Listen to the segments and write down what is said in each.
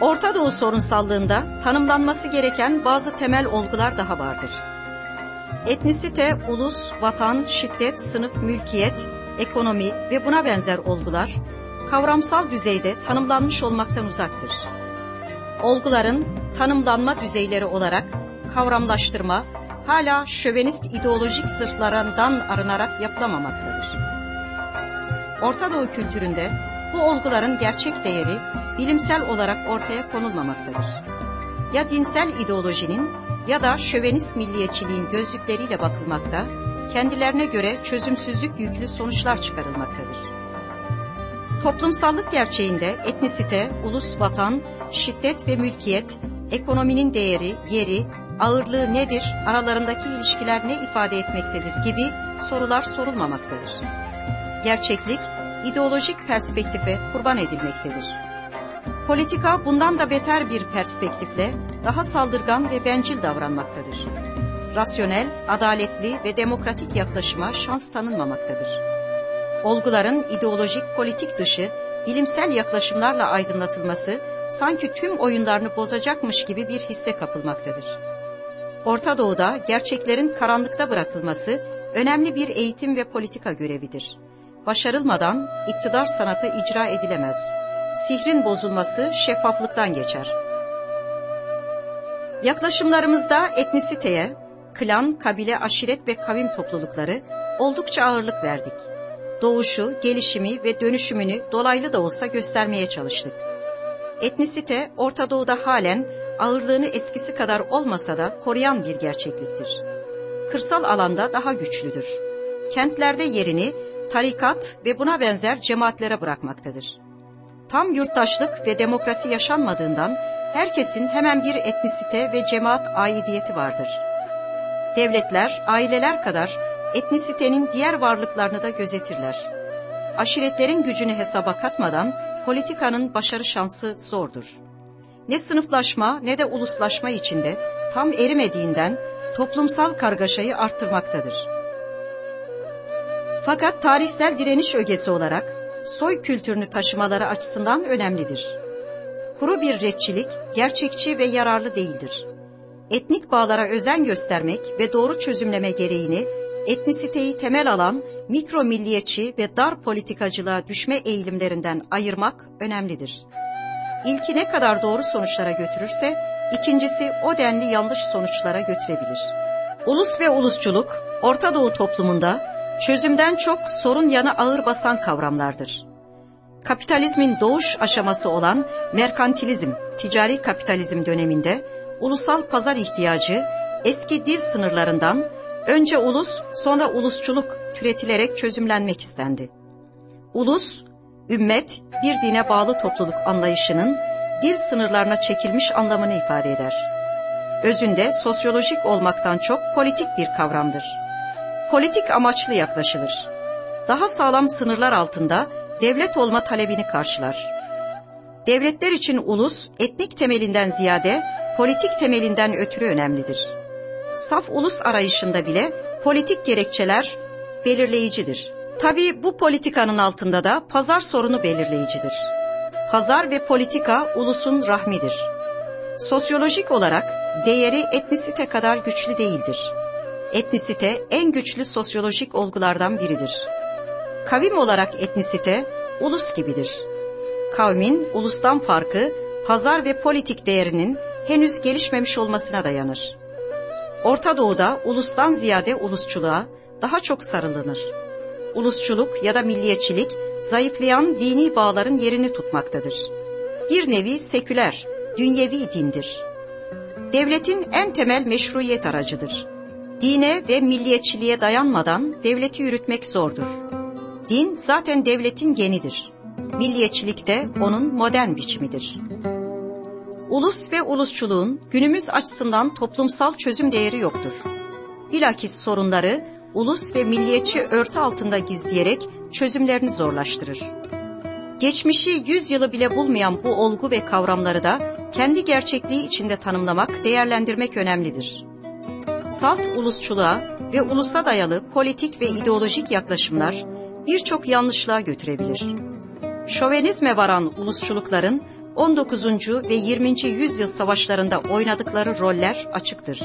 Orta Doğu sorunsallığında tanımlanması gereken bazı temel olgular daha vardır. Etnisite, ulus, vatan, şiddet, sınıf, mülkiyet, ekonomi ve buna benzer olgular kavramsal düzeyde tanımlanmış olmaktan uzaktır. Olguların tanımlanma düzeyleri olarak kavramlaştırma hala şövenist ideolojik zırhlarından arınarak yapılamamaktadır. Orta Doğu kültüründe bu olguların gerçek değeri bilimsel olarak ortaya konulmamaktadır. Ya dinsel ideolojinin ya da şövenist milliyetçiliğin gözlükleriyle bakılmakta, kendilerine göre çözümsüzlük yüklü sonuçlar çıkarılmaktadır. Toplumsallık gerçeğinde etnisite, ulus, vatan, şiddet ve mülkiyet, ekonominin değeri, yeri, ağırlığı nedir, aralarındaki ilişkiler ne ifade etmektedir gibi sorular sorulmamaktadır. Gerçeklik, ideolojik perspektife kurban edilmektedir. Politika bundan da beter bir perspektifle daha saldırgan ve bencil davranmaktadır. Rasyonel, adaletli ve demokratik yaklaşıma şans tanınmamaktadır. Olguların ideolojik politik dışı, bilimsel yaklaşımlarla aydınlatılması sanki tüm oyunlarını bozacakmış gibi bir hisse kapılmaktadır. Orta Doğu'da gerçeklerin karanlıkta bırakılması önemli bir eğitim ve politika görevidir. Başarılmadan iktidar sanatı icra edilemez. Sihrin bozulması şeffaflıktan geçer. Yaklaşımlarımızda etnisiteye, klan, kabile, aşiret ve kavim toplulukları oldukça ağırlık verdik. Doğuşu, gelişimi ve dönüşümünü dolaylı da olsa göstermeye çalıştık. Etnisite Orta Doğu'da halen ağırlığını eskisi kadar olmasa da koruyan bir gerçekliktir. Kırsal alanda daha güçlüdür. Kentlerde yerini tarikat ve buna benzer cemaatlere bırakmaktadır. Tam yurttaşlık ve demokrasi yaşanmadığından herkesin hemen bir etnisite ve cemaat aidiyeti vardır. Devletler, aileler kadar etnisitenin diğer varlıklarını da gözetirler. Aşiretlerin gücünü hesaba katmadan politikanın başarı şansı zordur. Ne sınıflaşma ne de uluslaşma içinde tam erimediğinden toplumsal kargaşayı arttırmaktadır. Fakat tarihsel direniş ögesi olarak soy kültürünü taşımaları açısından önemlidir. Kuru bir retçilik gerçekçi ve yararlı değildir. Etnik bağlara özen göstermek ve doğru çözümleme gereğini etnisiteyi temel alan mikro milliyetçi ve dar politikacılığa düşme eğilimlerinden ayırmak önemlidir. İlki ne kadar doğru sonuçlara götürürse, ikincisi o denli yanlış sonuçlara götürebilir. Ulus ve ulusçuluk, Orta Doğu toplumunda çözümden çok sorun yanı ağır basan kavramlardır. Kapitalizmin doğuş aşaması olan merkantilizm, ticari kapitalizm döneminde ulusal pazar ihtiyacı eski dil sınırlarından önce ulus sonra ulusçuluk türetilerek çözümlenmek istendi. Ulus, ümmet, bir dine bağlı topluluk anlayışının dil sınırlarına çekilmiş anlamını ifade eder. Özünde sosyolojik olmaktan çok politik bir kavramdır. Politik amaçlı yaklaşılır. Daha sağlam sınırlar altında devlet olma talebini karşılar. Devletler için ulus etnik temelinden ziyade politik temelinden ötürü önemlidir. Saf ulus arayışında bile politik gerekçeler belirleyicidir. Tabii bu politikanın altında da pazar sorunu belirleyicidir. Pazar ve politika ulusun rahmidir. Sosyolojik olarak değeri etnisite kadar güçlü değildir. Etnisite en güçlü sosyolojik olgulardan biridir. Kavim olarak etnisite ulus gibidir. Kavmin ulustan farkı pazar ve politik değerinin henüz gelişmemiş olmasına dayanır. Orta Doğu'da ulustan ziyade ulusçuluğa daha çok sarılınır. Ulusçuluk ya da milliyetçilik zayıflayan dini bağların yerini tutmaktadır. Bir nevi seküler, dünyevi dindir. Devletin en temel meşruiyet aracıdır. Dine ve milliyetçiliğe dayanmadan devleti yürütmek zordur. Din zaten devletin genidir. Milliyetçilik de onun modern biçimidir. Ulus ve ulusçuluğun günümüz açısından toplumsal çözüm değeri yoktur. Bilakis sorunları ulus ve milliyetçi örtü altında gizleyerek çözümlerini zorlaştırır. Geçmişi yüz yılı bile bulmayan bu olgu ve kavramları da kendi gerçekliği içinde tanımlamak, değerlendirmek önemlidir. Salt ulusçuluğa ve ulusa dayalı politik ve ideolojik yaklaşımlar birçok yanlışlığa götürebilir. Şovenizme varan ulusçulukların 19. ve 20. yüzyıl savaşlarında oynadıkları roller açıktır.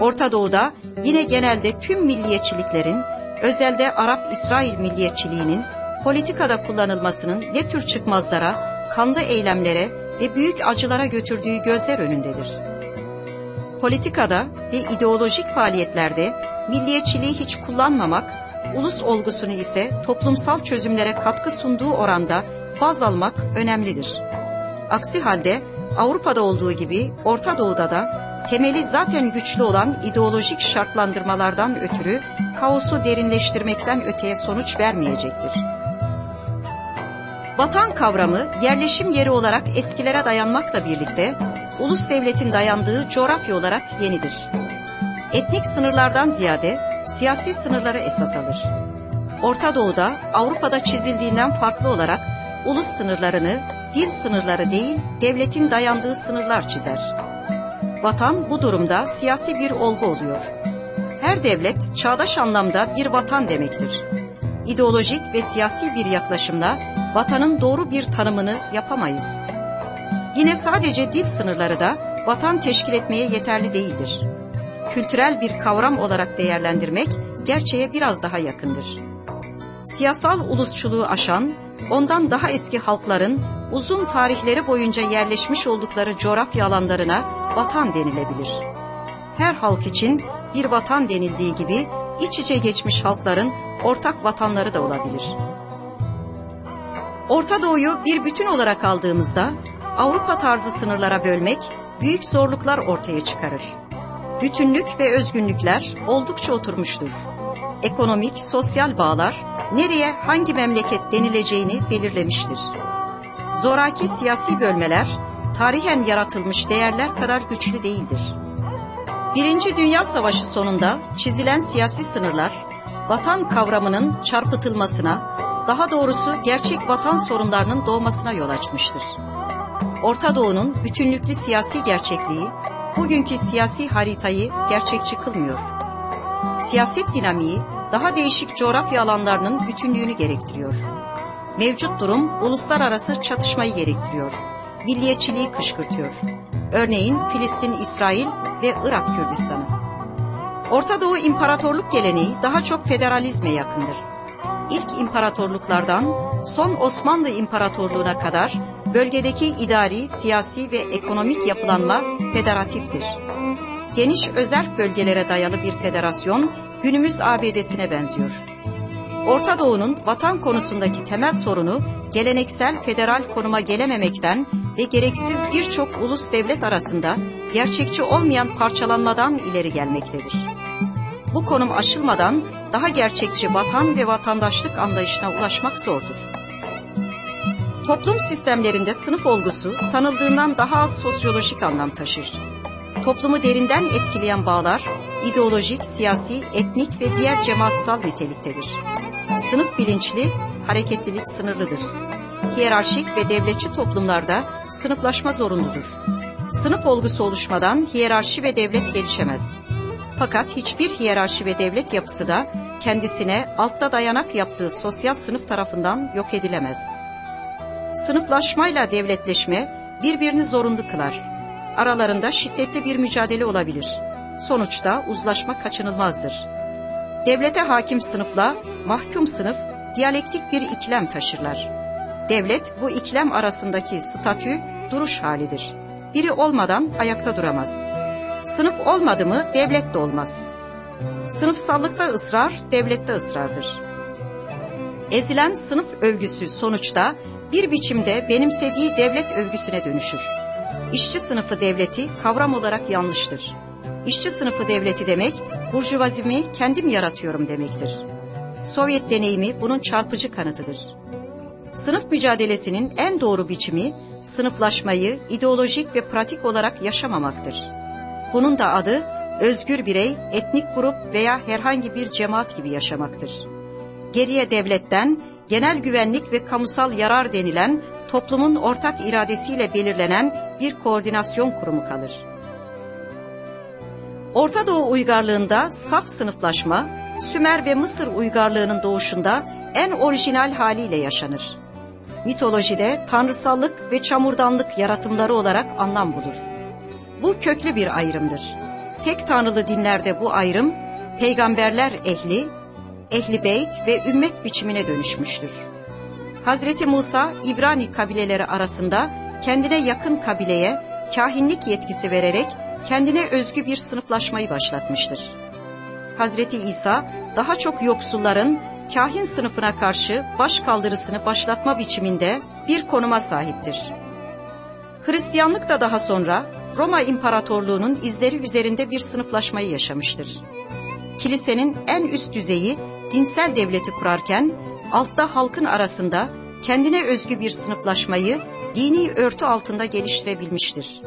Orta Doğu'da yine genelde tüm milliyetçiliklerin, özelde Arap-İsrail milliyetçiliğinin politikada kullanılmasının ne tür çıkmazlara, kanlı eylemlere ve büyük acılara götürdüğü gözler önündedir. Politikada ve ideolojik faaliyetlerde milliyetçiliği hiç kullanmamak, ulus olgusunu ise toplumsal çözümlere katkı sunduğu oranda baz almak önemlidir. Aksi halde Avrupa'da olduğu gibi Orta Doğu'da da temeli zaten güçlü olan ideolojik şartlandırmalardan ötürü kaosu derinleştirmekten öteye sonuç vermeyecektir. Vatan kavramı yerleşim yeri olarak eskilere dayanmakla birlikte ulus devletin dayandığı coğrafya olarak yenidir. Etnik sınırlardan ziyade siyasi sınırları esas alır. Orta Doğu'da Avrupa'da çizildiğinden farklı olarak ulus sınırlarını dil sınırları değil devletin dayandığı sınırlar çizer. Vatan bu durumda siyasi bir olgu oluyor. Her devlet çağdaş anlamda bir vatan demektir. İdeolojik ve siyasi bir yaklaşımla vatanın doğru bir tanımını yapamayız. Yine sadece dil sınırları da vatan teşkil etmeye yeterli değildir. Kültürel bir kavram olarak değerlendirmek gerçeğe biraz daha yakındır. Siyasal ulusçuluğu aşan, ondan daha eski halkların uzun tarihleri boyunca yerleşmiş oldukları coğrafya alanlarına vatan denilebilir. Her halk için bir vatan denildiği gibi iç içe geçmiş halkların ortak vatanları da olabilir. Orta Doğu'yu bir bütün olarak aldığımızda Avrupa tarzı sınırlara bölmek büyük zorluklar ortaya çıkarır. Bütünlük ve özgünlükler oldukça oturmuştur. Ekonomik, sosyal bağlar nereye hangi memleket denileceğini belirlemiştir. Zoraki siyasi bölmeler tarihen yaratılmış değerler kadar güçlü değildir. Birinci Dünya Savaşı sonunda çizilen siyasi sınırlar, vatan kavramının çarpıtılmasına, daha doğrusu gerçek vatan sorunlarının doğmasına yol açmıştır. Orta Doğu'nun bütünlüklü siyasi gerçekliği, bugünkü siyasi haritayı gerçekçi kılmıyor. Siyaset dinamiği, daha değişik coğrafya alanlarının bütünlüğünü gerektiriyor. Mevcut durum uluslararası çatışmayı gerektiriyor milliyetçiliği kışkırtıyor. Örneğin Filistin, İsrail ve Irak Kürdistan'ı. Orta Doğu imparatorluk geleneği daha çok federalizme yakındır. İlk imparatorluklardan son Osmanlı İmparatorluğu'na kadar bölgedeki idari, siyasi ve ekonomik yapılanma federatiftir. Geniş özerk bölgelere dayalı bir federasyon günümüz ABD'sine benziyor. Orta Doğu'nun vatan konusundaki temel sorunu geleneksel federal konuma gelememekten ve gereksiz birçok ulus devlet arasında gerçekçi olmayan parçalanmadan ileri gelmektedir. Bu konum aşılmadan daha gerçekçi vatan ve vatandaşlık anlayışına ulaşmak zordur. Toplum sistemlerinde sınıf olgusu sanıldığından daha az sosyolojik anlam taşır. Toplumu derinden etkileyen bağlar ideolojik, siyasi, etnik ve diğer cemaatsal niteliktedir. Sınıf bilinçli, hareketlilik sınırlıdır hiyerarşik ve devletçi toplumlarda sınıflaşma zorunludur. Sınıf olgusu oluşmadan hiyerarşi ve devlet gelişemez. Fakat hiçbir hiyerarşi ve devlet yapısı da kendisine altta dayanak yaptığı sosyal sınıf tarafından yok edilemez. Sınıflaşmayla devletleşme birbirini zorunlu kılar. Aralarında şiddetli bir mücadele olabilir. Sonuçta uzlaşma kaçınılmazdır. Devlete hakim sınıfla mahkum sınıf diyalektik bir ikilem taşırlar. Devlet bu ikilem arasındaki statü duruş halidir. Biri olmadan ayakta duramaz. Sınıf olmadı mı devlet de olmaz. Sınıfsallıkta ısrar, devlette ısrardır. Ezilen sınıf övgüsü sonuçta bir biçimde benimsediği devlet övgüsüne dönüşür. İşçi sınıfı devleti kavram olarak yanlıştır. İşçi sınıfı devleti demek, burjuvazimi kendim yaratıyorum demektir. Sovyet deneyimi bunun çarpıcı kanıtıdır. Sınıf mücadelesinin en doğru biçimi sınıflaşmayı ideolojik ve pratik olarak yaşamamaktır. Bunun da adı özgür birey, etnik grup veya herhangi bir cemaat gibi yaşamaktır. Geriye devletten genel güvenlik ve kamusal yarar denilen toplumun ortak iradesiyle belirlenen bir koordinasyon kurumu kalır. Orta Doğu uygarlığında saf sınıflaşma, Sümer ve Mısır uygarlığının doğuşunda en orijinal haliyle yaşanır. mitolojide tanrısallık ve çamurdanlık yaratımları olarak anlam bulur. Bu köklü bir ayrımdır. Tek tanrılı dinlerde bu ayrım peygamberler ehli, ehli beyt ve ümmet biçimine dönüşmüştür. Hazreti Musa İbrani kabileleri arasında kendine yakın kabileye kahinlik yetkisi vererek kendine özgü bir sınıflaşmayı başlatmıştır. Hazreti İsa daha çok yoksulların kahin sınıfına karşı baş kaldırısını başlatma biçiminde bir konuma sahiptir. Hristiyanlık da daha sonra Roma İmparatorluğu'nun izleri üzerinde bir sınıflaşmayı yaşamıştır. Kilisenin en üst düzeyi dinsel devleti kurarken altta halkın arasında kendine özgü bir sınıflaşmayı dini örtü altında geliştirebilmiştir.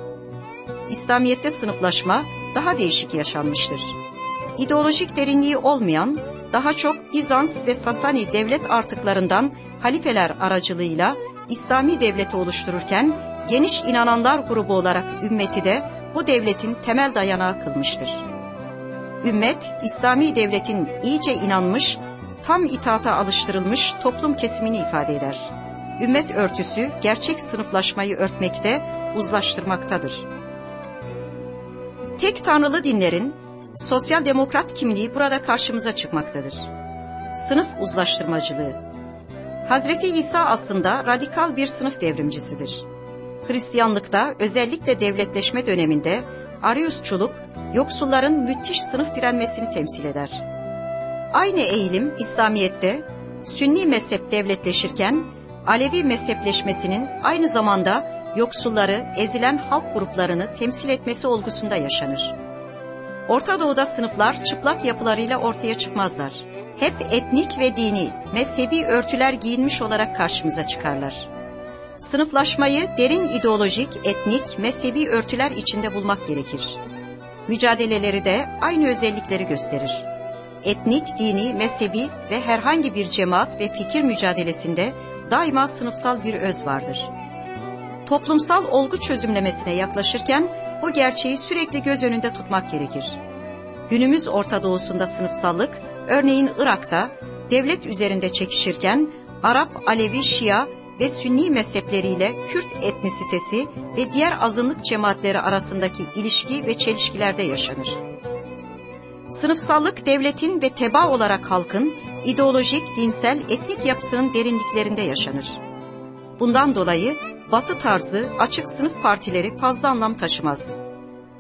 İslamiyet'te sınıflaşma daha değişik yaşanmıştır. İdeolojik derinliği olmayan, daha çok Bizans ve Sasani devlet artıklarından halifeler aracılığıyla İslami devleti oluştururken geniş inananlar grubu olarak ümmeti de bu devletin temel dayanağı kılmıştır. Ümmet, İslami devletin iyice inanmış, tam itaata alıştırılmış toplum kesimini ifade eder. Ümmet örtüsü gerçek sınıflaşmayı örtmekte, uzlaştırmaktadır. Tek tanrılı dinlerin sosyal demokrat kimliği burada karşımıza çıkmaktadır. Sınıf uzlaştırmacılığı. Hazreti İsa aslında radikal bir sınıf devrimcisidir. Hristiyanlıkta özellikle devletleşme döneminde Ariusçuluk yoksulların müthiş sınıf direnmesini temsil eder. Aynı eğilim İslamiyet'te Sünni mezhep devletleşirken Alevi mezhepleşmesinin aynı zamanda yoksulları, ezilen halk gruplarını temsil etmesi olgusunda yaşanır. Orta Doğu'da sınıflar çıplak yapılarıyla ortaya çıkmazlar. Hep etnik ve dini, mezhebi örtüler giyinmiş olarak karşımıza çıkarlar. Sınıflaşmayı derin ideolojik, etnik, mezhebi örtüler içinde bulmak gerekir. Mücadeleleri de aynı özellikleri gösterir. Etnik, dini, mezhebi ve herhangi bir cemaat ve fikir mücadelesinde daima sınıfsal bir öz vardır. Toplumsal olgu çözümlemesine yaklaşırken bu gerçeği sürekli göz önünde tutmak gerekir. Günümüz Orta Doğu'sunda sınıfsallık, örneğin Irak'ta devlet üzerinde çekişirken Arap, Alevi, Şia ve Sünni mezhepleriyle Kürt etnisitesi ve diğer azınlık cemaatleri arasındaki ilişki ve çelişkilerde yaşanır. Sınıfsallık devletin ve teba olarak halkın ideolojik, dinsel, etnik yapısının derinliklerinde yaşanır. Bundan dolayı batı tarzı açık sınıf partileri fazla anlam taşımaz.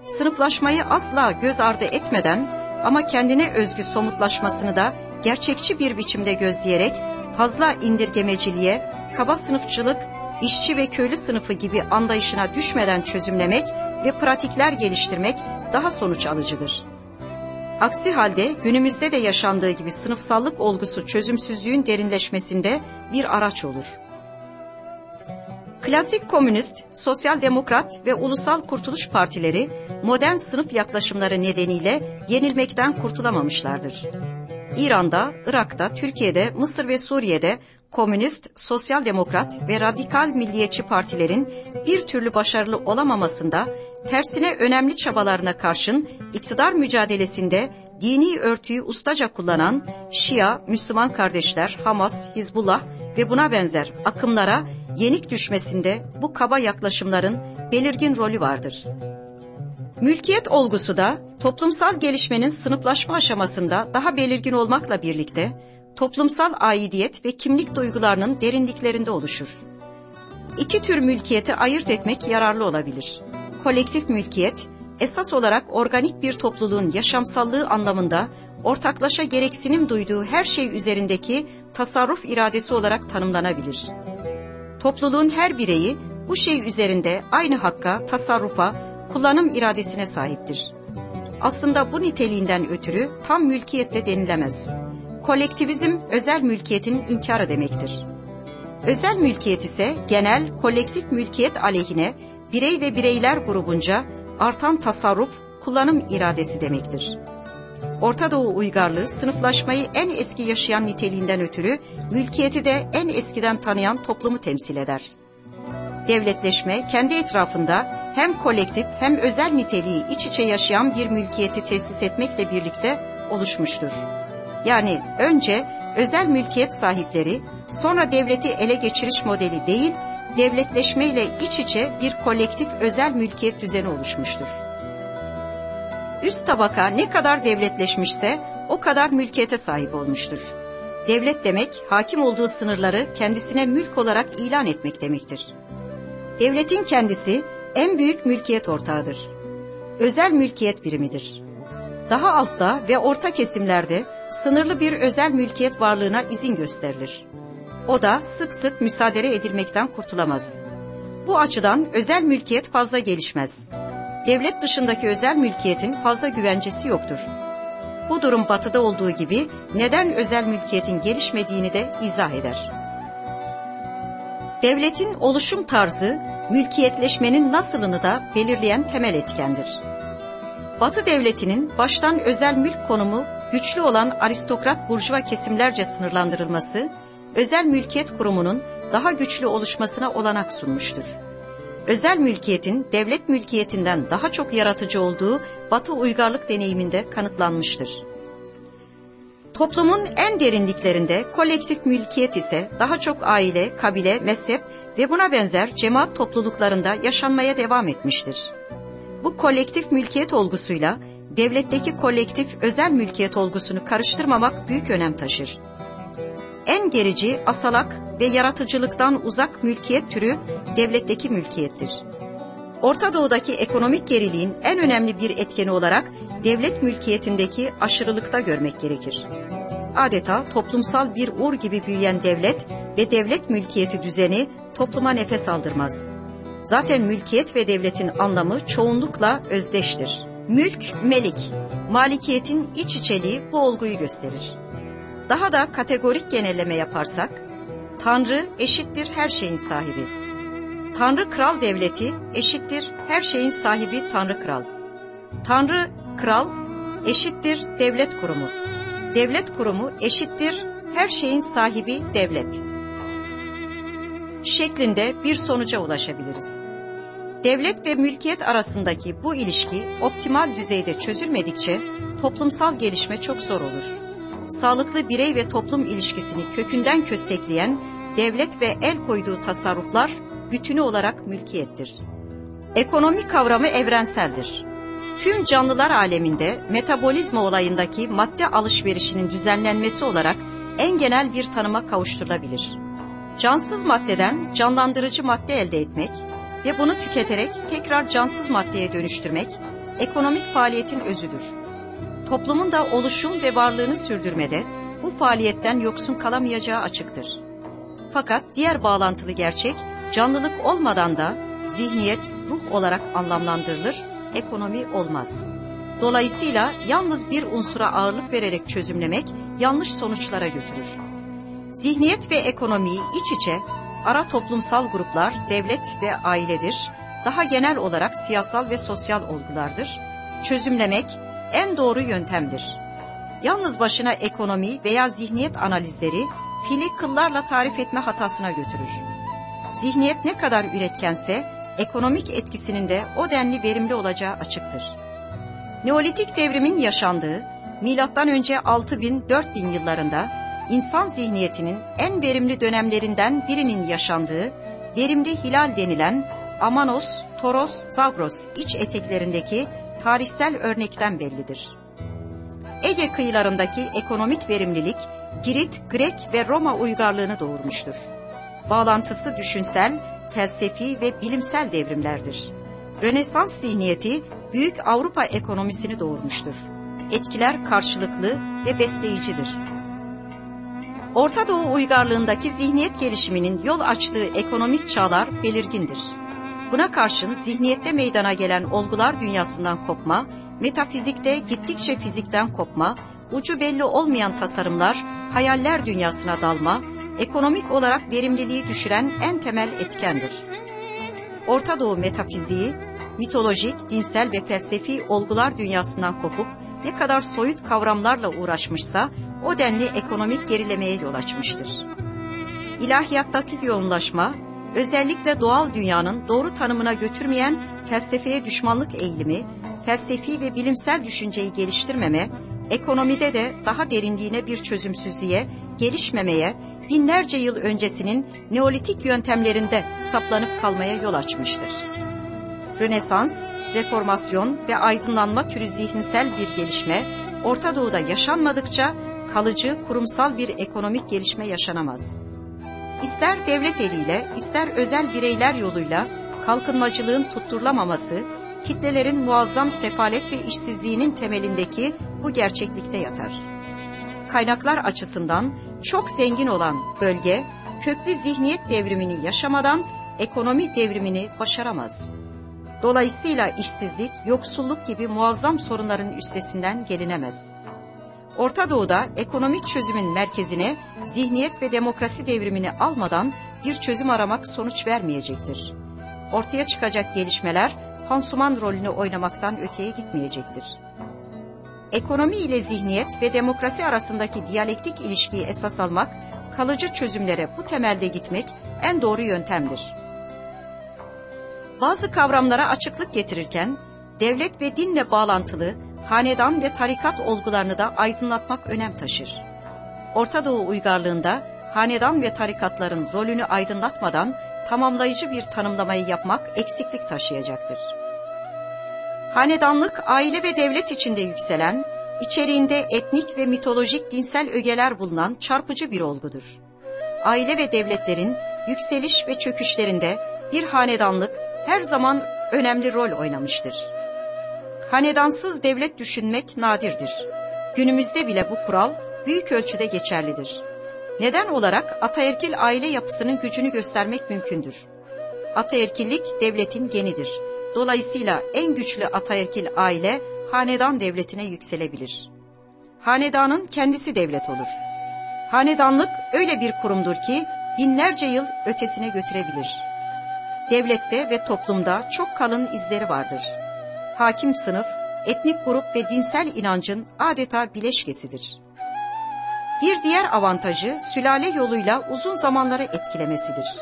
Sınıflaşmayı asla göz ardı etmeden ama kendine özgü somutlaşmasını da gerçekçi bir biçimde gözleyerek fazla indirgemeciliğe, kaba sınıfçılık, işçi ve köylü sınıfı gibi anlayışına düşmeden çözümlemek ve pratikler geliştirmek daha sonuç alıcıdır. Aksi halde günümüzde de yaşandığı gibi sınıfsallık olgusu çözümsüzlüğün derinleşmesinde bir araç olur. Klasik komünist, sosyal demokrat ve ulusal kurtuluş partileri modern sınıf yaklaşımları nedeniyle yenilmekten kurtulamamışlardır. İran'da, Irak'ta, Türkiye'de, Mısır ve Suriye'de komünist, sosyal demokrat ve radikal milliyetçi partilerin bir türlü başarılı olamamasında tersine önemli çabalarına karşın iktidar mücadelesinde dini örtüyü ustaca kullanan Şia, Müslüman kardeşler, Hamas, Hizbullah ve buna benzer akımlara yenik düşmesinde bu kaba yaklaşımların belirgin rolü vardır. Mülkiyet olgusu da toplumsal gelişmenin sınıflaşma aşamasında daha belirgin olmakla birlikte toplumsal aidiyet ve kimlik duygularının derinliklerinde oluşur. İki tür mülkiyeti ayırt etmek yararlı olabilir. Kolektif mülkiyet, esas olarak organik bir topluluğun yaşamsallığı anlamında ortaklaşa gereksinim duyduğu her şey üzerindeki tasarruf iradesi olarak tanımlanabilir. Topluluğun her bireyi bu şey üzerinde aynı hakka, tasarrufa, kullanım iradesine sahiptir. Aslında bu niteliğinden ötürü tam mülkiyette denilemez. Kolektivizm özel mülkiyetin inkarı demektir. Özel mülkiyet ise genel kolektif mülkiyet aleyhine birey ve bireyler grubunca artan tasarruf, kullanım iradesi demektir. Orta Doğu uygarlığı sınıflaşmayı en eski yaşayan niteliğinden ötürü mülkiyeti de en eskiden tanıyan toplumu temsil eder. Devletleşme kendi etrafında hem kolektif hem özel niteliği iç içe yaşayan bir mülkiyeti tesis etmekle birlikte oluşmuştur. Yani önce özel mülkiyet sahipleri sonra devleti ele geçiriş modeli değil, devletleşmeyle iç içe bir kolektif özel mülkiyet düzeni oluşmuştur. Üst tabaka ne kadar devletleşmişse o kadar mülkiyete sahip olmuştur. Devlet demek hakim olduğu sınırları kendisine mülk olarak ilan etmek demektir. Devletin kendisi en büyük mülkiyet ortağıdır. Özel mülkiyet birimidir. Daha altta ve orta kesimlerde sınırlı bir özel mülkiyet varlığına izin gösterilir. O da sık sık müsaade edilmekten kurtulamaz. Bu açıdan özel mülkiyet fazla gelişmez. Devlet dışındaki özel mülkiyetin fazla güvencesi yoktur. Bu durum batıda olduğu gibi neden özel mülkiyetin gelişmediğini de izah eder. Devletin oluşum tarzı, mülkiyetleşmenin nasılını da belirleyen temel etkendir. Batı devletinin baştan özel mülk konumu güçlü olan aristokrat burjuva kesimlerce sınırlandırılması, özel mülkiyet kurumunun daha güçlü oluşmasına olanak sunmuştur. Özel mülkiyetin devlet mülkiyetinden daha çok yaratıcı olduğu Batı uygarlık deneyiminde kanıtlanmıştır. Toplumun en derinliklerinde kolektif mülkiyet ise daha çok aile, kabile, mezhep ve buna benzer cemaat topluluklarında yaşanmaya devam etmiştir. Bu kolektif mülkiyet olgusuyla devletteki kolektif özel mülkiyet olgusunu karıştırmamak büyük önem taşır. En gerici asalak ve yaratıcılıktan uzak mülkiyet türü devletteki mülkiyettir. Orta Doğu'daki ekonomik geriliğin en önemli bir etkeni olarak devlet mülkiyetindeki aşırılıkta görmek gerekir. Adeta toplumsal bir ur gibi büyüyen devlet ve devlet mülkiyeti düzeni topluma nefes aldırmaz. Zaten mülkiyet ve devletin anlamı çoğunlukla özdeştir. Mülk, melik, malikiyetin iç içeliği bu olguyu gösterir. Daha da kategorik genelleme yaparsak, Tanrı eşittir her şeyin sahibi. Tanrı kral devleti eşittir her şeyin sahibi Tanrı kral. Tanrı kral eşittir devlet kurumu. Devlet kurumu eşittir her şeyin sahibi devlet. Şeklinde bir sonuca ulaşabiliriz. Devlet ve mülkiyet arasındaki bu ilişki optimal düzeyde çözülmedikçe toplumsal gelişme çok zor olur. Sağlıklı birey ve toplum ilişkisini kökünden köstekleyen devlet ve el koyduğu tasarruflar bütünü olarak mülkiyettir. Ekonomi kavramı evrenseldir. Tüm canlılar aleminde metabolizma olayındaki madde alışverişinin düzenlenmesi olarak en genel bir tanıma kavuşturulabilir. Cansız maddeden canlandırıcı madde elde etmek ve bunu tüketerek tekrar cansız maddeye dönüştürmek ekonomik faaliyetin özüdür. Toplumun da oluşum ve varlığını sürdürmede bu faaliyetten yoksun kalamayacağı açıktır. Fakat diğer bağlantılı gerçek canlılık olmadan da zihniyet ruh olarak anlamlandırılır, ekonomi olmaz. Dolayısıyla yalnız bir unsura ağırlık vererek çözümlemek yanlış sonuçlara götürür. Zihniyet ve ekonomiyi iç içe ara toplumsal gruplar devlet ve ailedir, daha genel olarak siyasal ve sosyal olgulardır. Çözümlemek en doğru yöntemdir. Yalnız başına ekonomi veya zihniyet analizleri fili kıllarla tarif etme hatasına götürür. Zihniyet ne kadar üretkense ekonomik etkisinin de o denli verimli olacağı açıktır. Neolitik devrimin yaşandığı milattan önce 6000-4000 yıllarında insan zihniyetinin en verimli dönemlerinden birinin yaşandığı verimli hilal denilen Amanos, Toros, Zagros iç eteklerindeki tarihsel örnekten bellidir. Ege kıyılarındaki ekonomik verimlilik Girit, Grek ve Roma uygarlığını doğurmuştur. Bağlantısı düşünsel, felsefi ve bilimsel devrimlerdir. Rönesans zihniyeti büyük Avrupa ekonomisini doğurmuştur. Etkiler karşılıklı ve besleyicidir. Orta Doğu uygarlığındaki zihniyet gelişiminin yol açtığı ekonomik çağlar belirgindir. Buna karşın zihniyette meydana gelen olgular dünyasından kopma, metafizikte gittikçe fizikten kopma, ucu belli olmayan tasarımlar, hayaller dünyasına dalma, ekonomik olarak verimliliği düşüren en temel etkendir. Orta Doğu metafiziği, mitolojik, dinsel ve felsefi olgular dünyasından kopup ne kadar soyut kavramlarla uğraşmışsa o denli ekonomik gerilemeye yol açmıştır. İlahiyattaki yoğunlaşma, özellikle doğal dünyanın doğru tanımına götürmeyen felsefeye düşmanlık eğilimi, felsefi ve bilimsel düşünceyi geliştirmeme, ekonomide de daha derinliğine bir çözümsüzlüğe, gelişmemeye, binlerce yıl öncesinin Neolitik yöntemlerinde saplanıp kalmaya yol açmıştır. Rönesans, reformasyon ve aydınlanma türü zihinsel bir gelişme, Orta Doğu'da yaşanmadıkça kalıcı kurumsal bir ekonomik gelişme yaşanamaz. İster devlet eliyle, ister özel bireyler yoluyla kalkınmacılığın tutturulamaması, kitlelerin muazzam sefalet ve işsizliğinin temelindeki bu gerçeklikte yatar. Kaynaklar açısından çok zengin olan bölge, köklü zihniyet devrimini yaşamadan ekonomi devrimini başaramaz. Dolayısıyla işsizlik, yoksulluk gibi muazzam sorunların üstesinden gelinemez. Orta Doğu'da ekonomik çözümün merkezine zihniyet ve demokrasi devrimini almadan bir çözüm aramak sonuç vermeyecektir. Ortaya çıkacak gelişmeler pansuman rolünü oynamaktan öteye gitmeyecektir. Ekonomi ile zihniyet ve demokrasi arasındaki diyalektik ilişkiyi esas almak, kalıcı çözümlere bu temelde gitmek en doğru yöntemdir. Bazı kavramlara açıklık getirirken, devlet ve dinle bağlantılı hanedan ve tarikat olgularını da aydınlatmak önem taşır. Orta Doğu uygarlığında hanedan ve tarikatların rolünü aydınlatmadan tamamlayıcı bir tanımlamayı yapmak eksiklik taşıyacaktır. Hanedanlık aile ve devlet içinde yükselen, içeriğinde etnik ve mitolojik dinsel ögeler bulunan çarpıcı bir olgudur. Aile ve devletlerin yükseliş ve çöküşlerinde bir hanedanlık her zaman önemli rol oynamıştır. Hanedansız devlet düşünmek nadirdir. Günümüzde bile bu kural büyük ölçüde geçerlidir. Neden olarak ataerkil aile yapısının gücünü göstermek mümkündür. Ataerkillik devletin genidir. Dolayısıyla en güçlü ataerkil aile hanedan devletine yükselebilir. Hanedanın kendisi devlet olur. Hanedanlık öyle bir kurumdur ki binlerce yıl ötesine götürebilir. Devlette ve toplumda çok kalın izleri vardır. Hakim sınıf, etnik grup ve dinsel inancın adeta bileşkesidir. Bir diğer avantajı sülale yoluyla uzun zamanları etkilemesidir.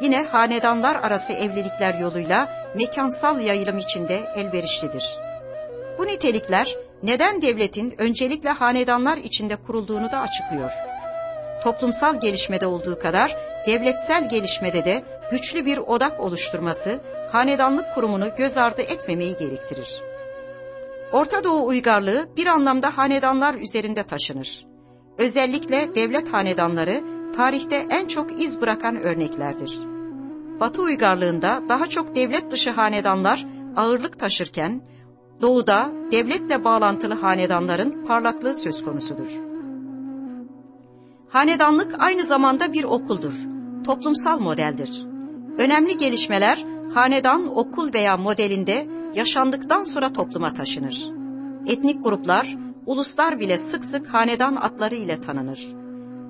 Yine hanedanlar arası evlilikler yoluyla mekansal yayılım içinde elverişlidir. Bu nitelikler neden devletin öncelikle hanedanlar içinde kurulduğunu da açıklıyor. Toplumsal gelişmede olduğu kadar devletsel gelişmede de güçlü bir odak oluşturması hanedanlık kurumunu göz ardı etmemeyi gerektirir. Orta Doğu uygarlığı bir anlamda hanedanlar üzerinde taşınır. Özellikle devlet hanedanları tarihte en çok iz bırakan örneklerdir. Batı uygarlığında daha çok devlet dışı hanedanlar ağırlık taşırken, doğuda devletle bağlantılı hanedanların parlaklığı söz konusudur. Hanedanlık aynı zamanda bir okuldur, toplumsal modeldir. Önemli gelişmeler hanedan okul veya modelinde yaşandıktan sonra topluma taşınır. Etnik gruplar, uluslar bile sık sık hanedan atları ile tanınır.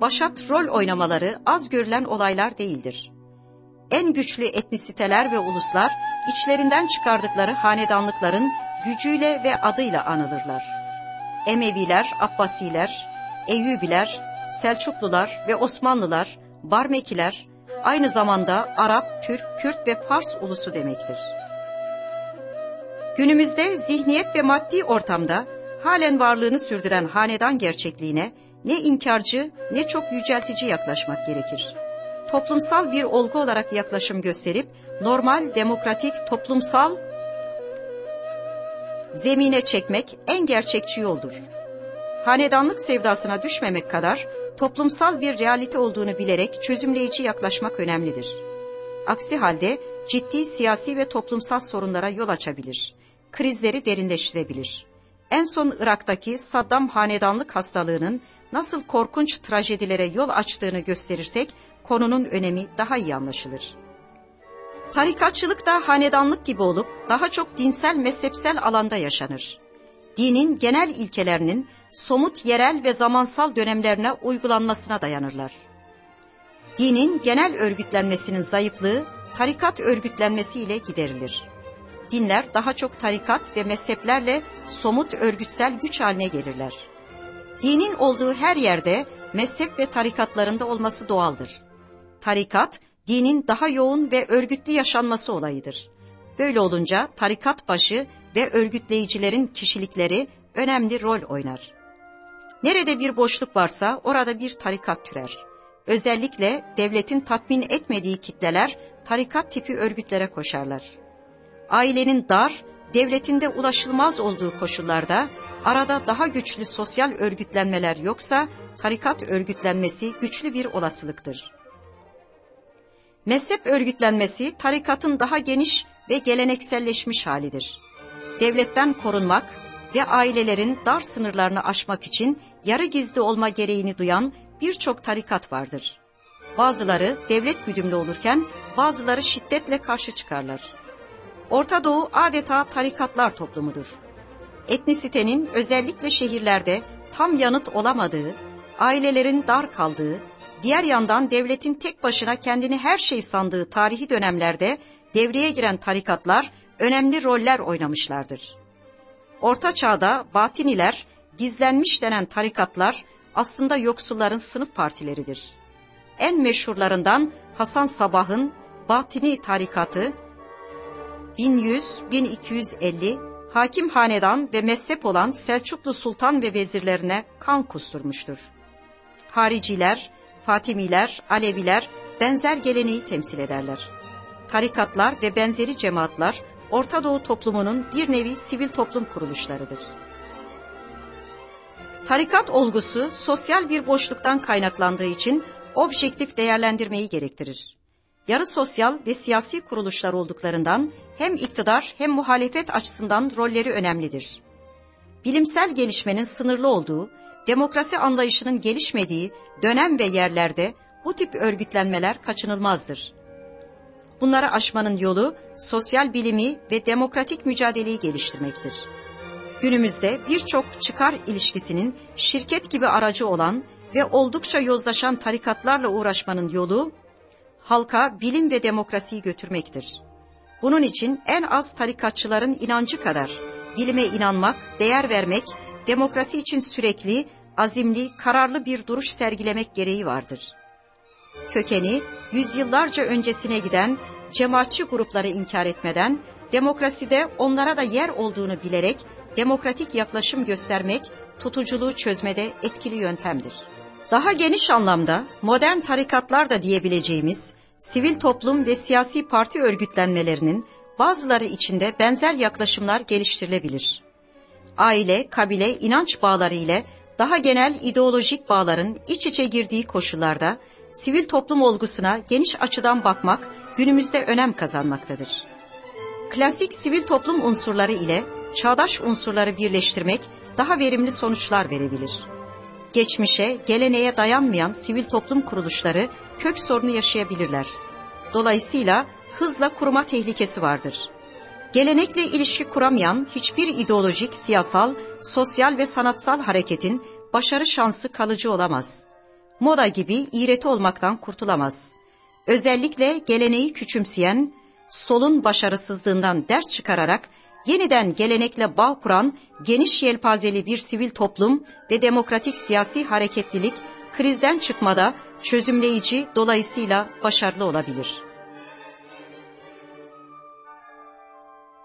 Başat rol oynamaları az görülen olaylar değildir. En güçlü etnisiteler ve uluslar içlerinden çıkardıkları hanedanlıkların gücüyle ve adıyla anılırlar. Emeviler, Abbasiler, Eyyubiler, Selçuklular ve Osmanlılar, Barmekiler, aynı zamanda Arap, Türk, Kürt ve Fars ulusu demektir. Günümüzde zihniyet ve maddi ortamda halen varlığını sürdüren hanedan gerçekliğine ne inkarcı ne çok yüceltici yaklaşmak gerekir. Toplumsal bir olgu olarak yaklaşım gösterip normal, demokratik, toplumsal zemine çekmek en gerçekçi yoldur. Hanedanlık sevdasına düşmemek kadar toplumsal bir realite olduğunu bilerek çözümleyici yaklaşmak önemlidir. Aksi halde ciddi siyasi ve toplumsal sorunlara yol açabilir. Krizleri derinleştirebilir. En son Irak'taki Saddam hanedanlık hastalığının nasıl korkunç trajedilere yol açtığını gösterirsek konunun önemi daha iyi anlaşılır. Tarikatçılık da hanedanlık gibi olup daha çok dinsel mezhepsel alanda yaşanır. Dinin genel ilkelerinin somut yerel ve zamansal dönemlerine uygulanmasına dayanırlar. Dinin genel örgütlenmesinin zayıflığı tarikat örgütlenmesiyle giderilir. Dinler daha çok tarikat ve mezheplerle somut örgütsel güç haline gelirler. Dinin olduğu her yerde mezhep ve tarikatlarında olması doğaldır. Tarikat, dinin daha yoğun ve örgütlü yaşanması olayıdır. Böyle olunca tarikat başı ve örgütleyicilerin kişilikleri önemli rol oynar. Nerede bir boşluk varsa orada bir tarikat türer. Özellikle devletin tatmin etmediği kitleler tarikat tipi örgütlere koşarlar. Ailenin dar, devletinde ulaşılmaz olduğu koşullarda arada daha güçlü sosyal örgütlenmeler yoksa tarikat örgütlenmesi güçlü bir olasılıktır. Mezhep örgütlenmesi tarikatın daha geniş ve gelenekselleşmiş halidir. Devletten korunmak ve ailelerin dar sınırlarını aşmak için yarı gizli olma gereğini duyan birçok tarikat vardır. Bazıları devlet güdümlü olurken bazıları şiddetle karşı çıkarlar. Orta Doğu adeta tarikatlar toplumudur. Etnisitenin özellikle şehirlerde tam yanıt olamadığı, ailelerin dar kaldığı, diğer yandan devletin tek başına kendini her şey sandığı tarihi dönemlerde devreye giren tarikatlar önemli roller oynamışlardır. Orta çağda batiniler, gizlenmiş denen tarikatlar aslında yoksulların sınıf partileridir. En meşhurlarından Hasan Sabah'ın Batini tarikatı 1100-1250 hakim hanedan ve mezhep olan Selçuklu sultan ve vezirlerine kan kusturmuştur. Hariciler, Fatimiler, Aleviler benzer geleneği temsil ederler. Tarikatlar ve benzeri cemaatler Orta Doğu toplumunun bir nevi sivil toplum kuruluşlarıdır. Tarikat olgusu sosyal bir boşluktan kaynaklandığı için objektif değerlendirmeyi gerektirir. Yarı sosyal ve siyasi kuruluşlar olduklarından hem iktidar hem muhalefet açısından rolleri önemlidir. Bilimsel gelişmenin sınırlı olduğu, demokrasi anlayışının gelişmediği dönem ve yerlerde bu tip örgütlenmeler kaçınılmazdır. Bunları aşmanın yolu sosyal bilimi ve demokratik mücadeleyi geliştirmektir. Günümüzde birçok çıkar ilişkisinin şirket gibi aracı olan ve oldukça yozlaşan tarikatlarla uğraşmanın yolu halka bilim ve demokrasiyi götürmektir. Bunun için en az tarikatçıların inancı kadar bilime inanmak, değer vermek, demokrasi için sürekli, azimli, kararlı bir duruş sergilemek gereği vardır. Kökeni yüzyıllarca öncesine giden cemaatçi grupları inkar etmeden, demokraside onlara da yer olduğunu bilerek demokratik yaklaşım göstermek, tutuculuğu çözmede etkili yöntemdir. Daha geniş anlamda modern tarikatlar da diyebileceğimiz sivil toplum ve siyasi parti örgütlenmelerinin bazıları içinde benzer yaklaşımlar geliştirilebilir. Aile, kabile, inanç bağları ile daha genel ideolojik bağların iç içe girdiği koşullarda sivil toplum olgusuna geniş açıdan bakmak günümüzde önem kazanmaktadır. Klasik sivil toplum unsurları ile çağdaş unsurları birleştirmek daha verimli sonuçlar verebilir. Geçmişe, geleneğe dayanmayan sivil toplum kuruluşları kök sorunu yaşayabilirler. Dolayısıyla hızla kuruma tehlikesi vardır. Gelenekle ilişki kuramayan hiçbir ideolojik, siyasal, sosyal ve sanatsal hareketin başarı şansı kalıcı olamaz. Moda gibi iğreti olmaktan kurtulamaz. Özellikle geleneği küçümseyen, solun başarısızlığından ders çıkararak yeniden gelenekle bağ kuran geniş yelpazeli bir sivil toplum ve demokratik siyasi hareketlilik krizden çıkmada çözümleyici dolayısıyla başarılı olabilir.''